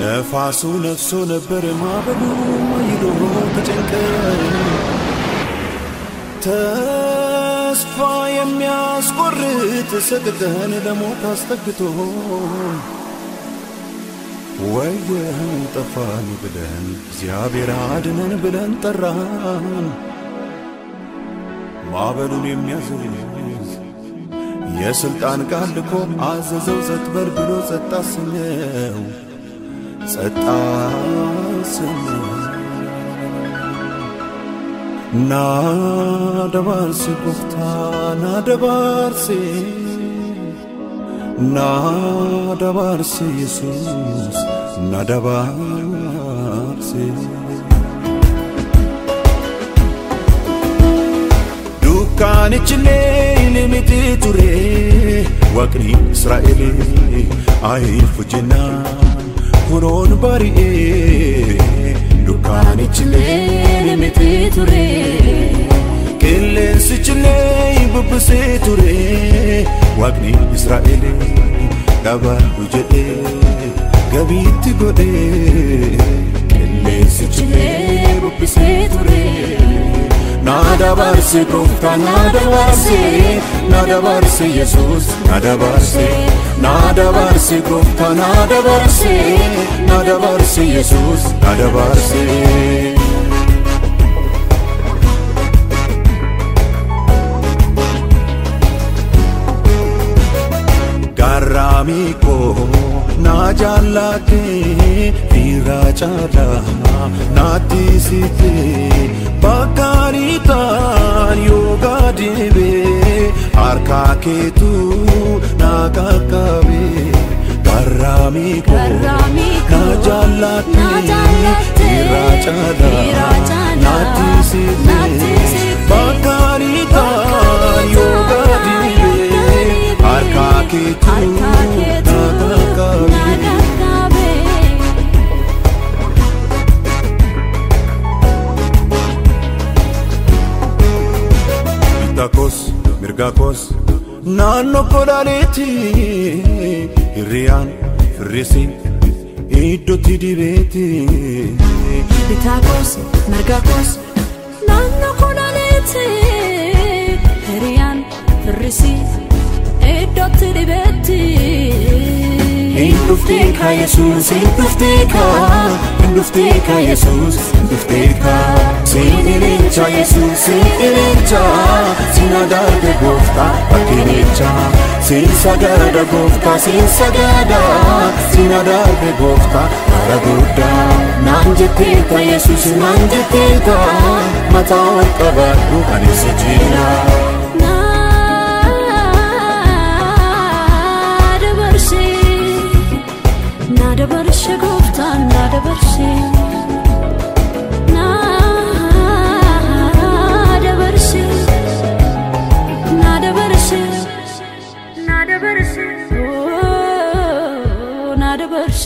ነፋሱ ነፍሶ ነበር ማበሉ ይሎ ተጨንቀ ተስፋ የሚያስቆርጥ ሰቅቀን ለሞት አስጠግቶ ወየን ጠፋን ብለን እግዚአብሔር አድነን ብለን ጠራን። ማዕበሉን የሚያዝዝ የሥልጣን ቃል ልኮ አዘዘው ጸጥ በል ብሎ ጸጥ አሰኘው ጸጥ አሰኘው። ናደባርሴ ጎፍታ ናደባርሴ ናደባርሴ ኢየሱስ dukkaanichinee limiti ture waaqni israa'elee ayiif hojjennaan kunoon bari'ee dukkaanichilee limiti ture qilleensichilee bubbisee ture waaqni israa'elee dhabaadhu jedhee gabiitti godhee qilleensichilee bubbisee ture. ናዳባርሴ ጎፍታ ናዳባርሴ ናዳባርሴ ኢየሱስ ናዳባርሴ ናዳባርሴ ጎፍታ ናዳባርሴ ናዳባርሴ ኢየሱስ ናዳባርሴ ጋራሚ ኮ ናጃላቴ ፊራ ጫላ ናቲ ሲቴ के तू ना का कवे करामी को ना जाला ते तेरा चादा ना तू से बाकारी का योगा दिए हर का के तू Mirga Nanno kodaaleeti hiriyaan hirrisi iddootti dibeeti. Bitaa gosa marga gosa naannoo. hin dhufteeka yesuus hin dhufteeka hin dhufteeka yesuus hin dhufteeka siin ileencha yesuus siin ileencha siin agaade gooftaa fakkeenecha siin sagaada gooftaa siin sagaada siin agaade gooftaa bara guddaa naan jetteeta yesuus naan jetteeta mataa ol qabaadhu anis jeenaa. ፍቅርሽ ጉፍታን ናደበርሽኝ ናደበርሽ ናደበርሽ ናደበርሽ ናደበርሽ